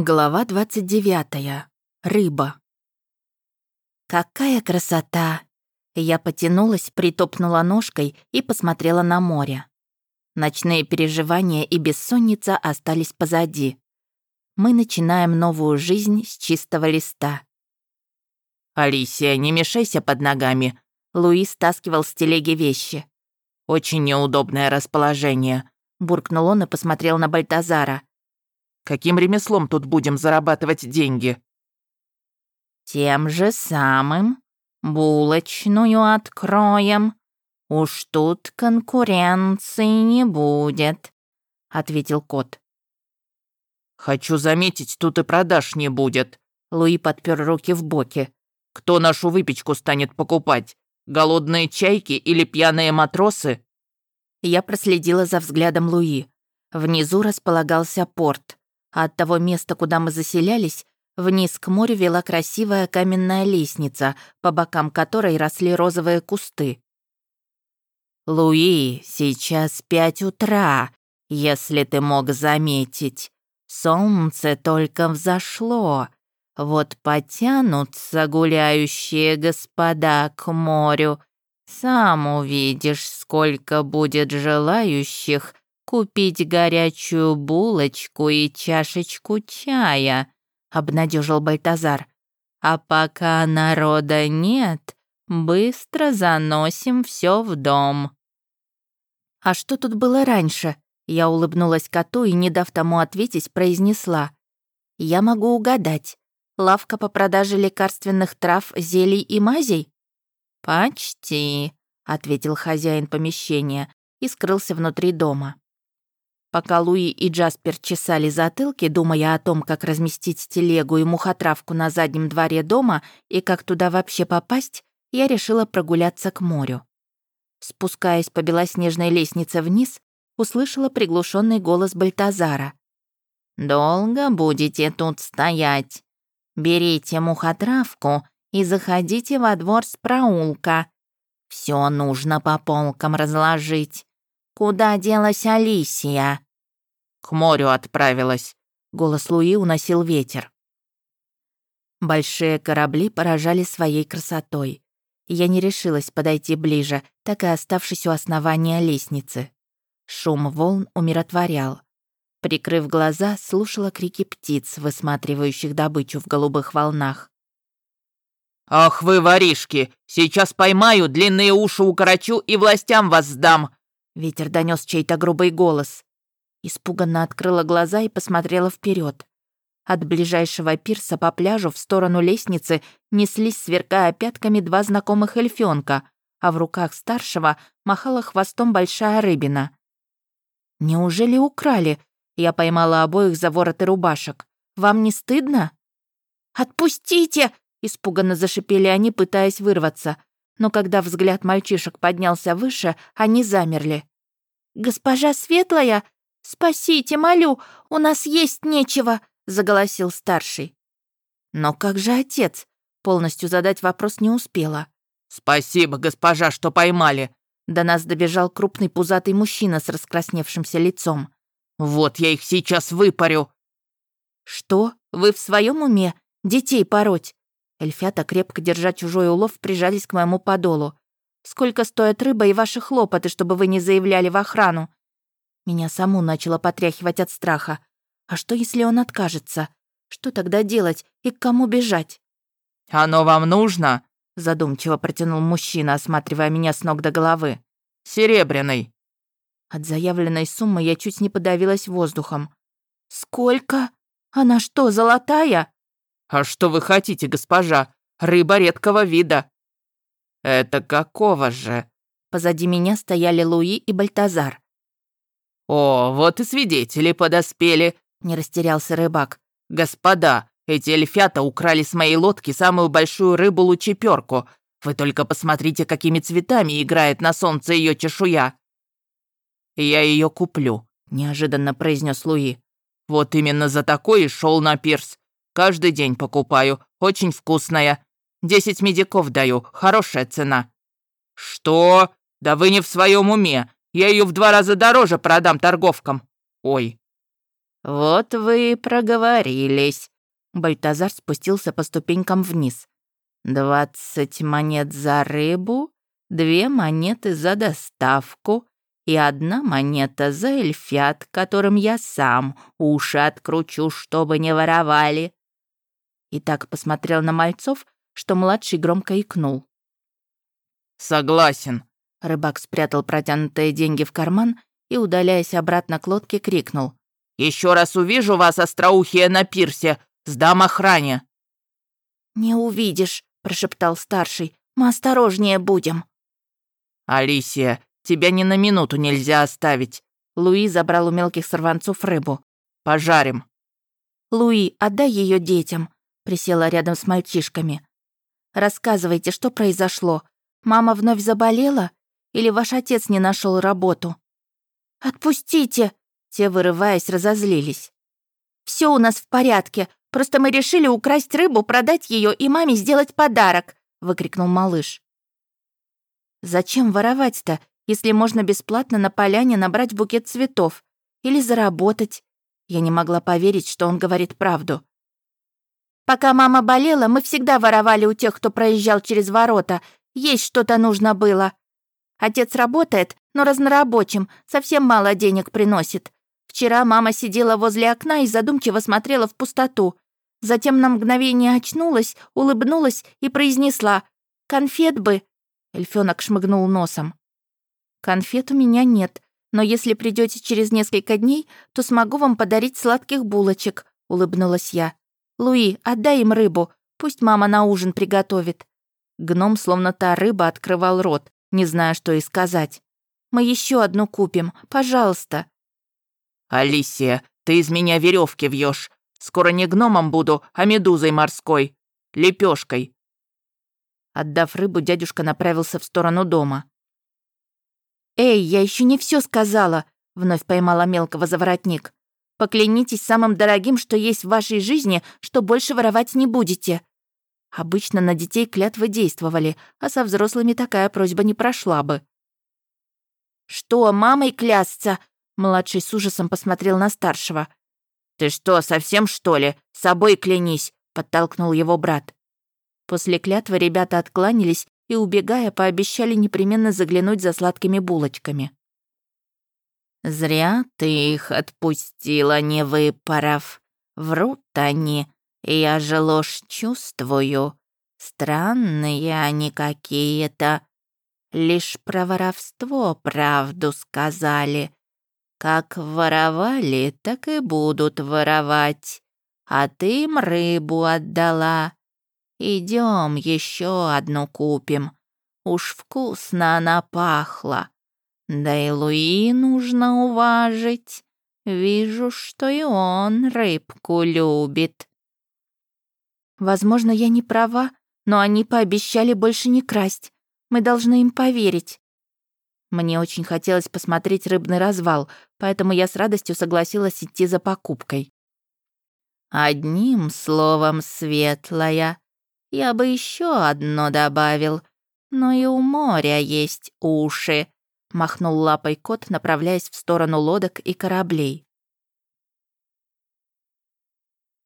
Глава 29. Рыба. Какая красота! Я потянулась, притопнула ножкой и посмотрела на море. Ночные переживания и бессонница остались позади. Мы начинаем новую жизнь с чистого листа. «Алисия, не мешайся под ногами», — Луи стаскивал с телеги вещи. «Очень неудобное расположение», — буркнул он и посмотрел на Бальтазара. Каким ремеслом тут будем зарабатывать деньги?» «Тем же самым. Булочную откроем. Уж тут конкуренции не будет», — ответил кот. «Хочу заметить, тут и продаж не будет», — Луи подпер руки в боки. «Кто нашу выпечку станет покупать? Голодные чайки или пьяные матросы?» Я проследила за взглядом Луи. Внизу располагался порт а от того места, куда мы заселялись, вниз к морю вела красивая каменная лестница, по бокам которой росли розовые кусты. «Луи, сейчас пять утра, если ты мог заметить. Солнце только взошло. Вот потянутся гуляющие господа к морю. Сам увидишь, сколько будет желающих купить горячую булочку и чашечку чая», — обнадежил Бальтазар. «А пока народа нет, быстро заносим все в дом». «А что тут было раньше?» Я улыбнулась коту и, не дав тому ответить, произнесла. «Я могу угадать. Лавка по продаже лекарственных трав, зелий и мазей?» «Почти», — ответил хозяин помещения и скрылся внутри дома. Пока Луи и Джаспер чесали затылки, думая о том, как разместить телегу и мухотравку на заднем дворе дома и как туда вообще попасть, я решила прогуляться к морю. Спускаясь по белоснежной лестнице вниз, услышала приглушенный голос Бальтазара. «Долго будете тут стоять? Берите мухотравку и заходите во двор с проулка. Все нужно по полкам разложить. «Куда делась Алисия?» «К морю отправилась», — голос Луи уносил ветер. Большие корабли поражали своей красотой. Я не решилась подойти ближе, так и оставшись у основания лестницы. Шум волн умиротворял. Прикрыв глаза, слушала крики птиц, высматривающих добычу в голубых волнах. «Ах вы, воришки! Сейчас поймаю, длинные уши укорочу и властям вас сдам!» Ветер донес чей-то грубый голос. Испуганно открыла глаза и посмотрела вперед. От ближайшего пирса по пляжу в сторону лестницы неслись, сверкая пятками, два знакомых эльфёнка, а в руках старшего махала хвостом большая рыбина. «Неужели украли?» Я поймала обоих за вороты рубашек. «Вам не стыдно?» «Отпустите!» — испуганно зашипели они, пытаясь вырваться. Но когда взгляд мальчишек поднялся выше, они замерли. «Госпожа Светлая, спасите, молю, у нас есть нечего», — заголосил старший. «Но как же отец?» Полностью задать вопрос не успела. «Спасибо, госпожа, что поймали!» До нас добежал крупный пузатый мужчина с раскрасневшимся лицом. «Вот я их сейчас выпарю!» «Что? Вы в своем уме? Детей пороть?» Эльфята, крепко держа чужой улов, прижались к моему подолу. Сколько стоит рыба и ваши хлопоты, чтобы вы не заявляли в охрану?» Меня саму начало потряхивать от страха. А что, если он откажется? Что тогда делать и к кому бежать? «Оно вам нужно?» задумчиво протянул мужчина, осматривая меня с ног до головы. «Серебряный». От заявленной суммы я чуть не подавилась воздухом. «Сколько? Она что, золотая?» «А что вы хотите, госпожа? Рыба редкого вида. «Это какого же?» Позади меня стояли Луи и Бальтазар. «О, вот и свидетели подоспели», — не растерялся рыбак. «Господа, эти эльфята украли с моей лодки самую большую рыбу-лучеперку. Вы только посмотрите, какими цветами играет на солнце ее чешуя». «Я ее куплю», — неожиданно произнес Луи. «Вот именно за такой и шел на пирс. Каждый день покупаю, очень вкусная. Десять медиков даю, хорошая цена». «Что? Да вы не в своем уме. Я ее в два раза дороже продам торговкам. Ой». «Вот вы и проговорились». Бальтазар спустился по ступенькам вниз. «Двадцать монет за рыбу, две монеты за доставку и одна монета за эльфят, которым я сам уши откручу, чтобы не воровали». И так посмотрел на мальцов, что младший громко икнул. «Согласен». Рыбак спрятал протянутые деньги в карман и, удаляясь обратно к лодке, крикнул. Еще раз увижу вас, остроухие, на пирсе, сдам охране». «Не увидишь», — прошептал старший. «Мы осторожнее будем». «Алисия, тебя ни на минуту нельзя оставить». Луи забрал у мелких сорванцов рыбу. «Пожарим». «Луи, отдай ее детям», — присела рядом с мальчишками. «Рассказывайте, что произошло. Мама вновь заболела? Или ваш отец не нашел работу?» «Отпустите!» Те, вырываясь, разозлились. Все у нас в порядке. Просто мы решили украсть рыбу, продать ее и маме сделать подарок», — выкрикнул малыш. «Зачем воровать-то, если можно бесплатно на поляне набрать букет цветов? Или заработать?» Я не могла поверить, что он говорит правду. «Пока мама болела, мы всегда воровали у тех, кто проезжал через ворота. Есть что-то нужно было. Отец работает, но разнорабочим, совсем мало денег приносит. Вчера мама сидела возле окна и задумчиво смотрела в пустоту. Затем на мгновение очнулась, улыбнулась и произнесла «Конфет бы!» Эльфёнок шмыгнул носом. «Конфет у меня нет, но если придете через несколько дней, то смогу вам подарить сладких булочек», — улыбнулась я. «Луи, отдай им рыбу, пусть мама на ужин приготовит». Гном, словно та рыба, открывал рот, не зная, что и сказать. «Мы еще одну купим, пожалуйста», «Алисия, ты из меня веревки вьешь. Скоро не гномом буду, а медузой морской. Лепешкой. Отдав рыбу, дядюшка направился в сторону дома. «Эй, я еще не все сказала!» — вновь поймала мелкого за воротник. «Поклянитесь самым дорогим, что есть в вашей жизни, что больше воровать не будете». Обычно на детей клятвы действовали, а со взрослыми такая просьба не прошла бы. «Что, мамой клясться?» Младший с ужасом посмотрел на старшего. «Ты что, совсем что ли? Собой клянись!» — подтолкнул его брат. После клятвы ребята откланялись и, убегая, пообещали непременно заглянуть за сладкими булочками. «Зря ты их отпустила, не выпоров. Врут они, я же ложь чувствую. Странные они какие-то. Лишь про воровство правду сказали. Как воровали, так и будут воровать. А ты им рыбу отдала. Идем еще одну купим. Уж вкусно она пахла. Да и Луи нужно уважить. Вижу, что и он рыбку любит. Возможно, я не права, но они пообещали больше не красть. Мы должны им поверить. Мне очень хотелось посмотреть рыбный развал, поэтому я с радостью согласилась идти за покупкой. «Одним словом, светлая, я бы еще одно добавил, но и у моря есть уши», — махнул лапой кот, направляясь в сторону лодок и кораблей.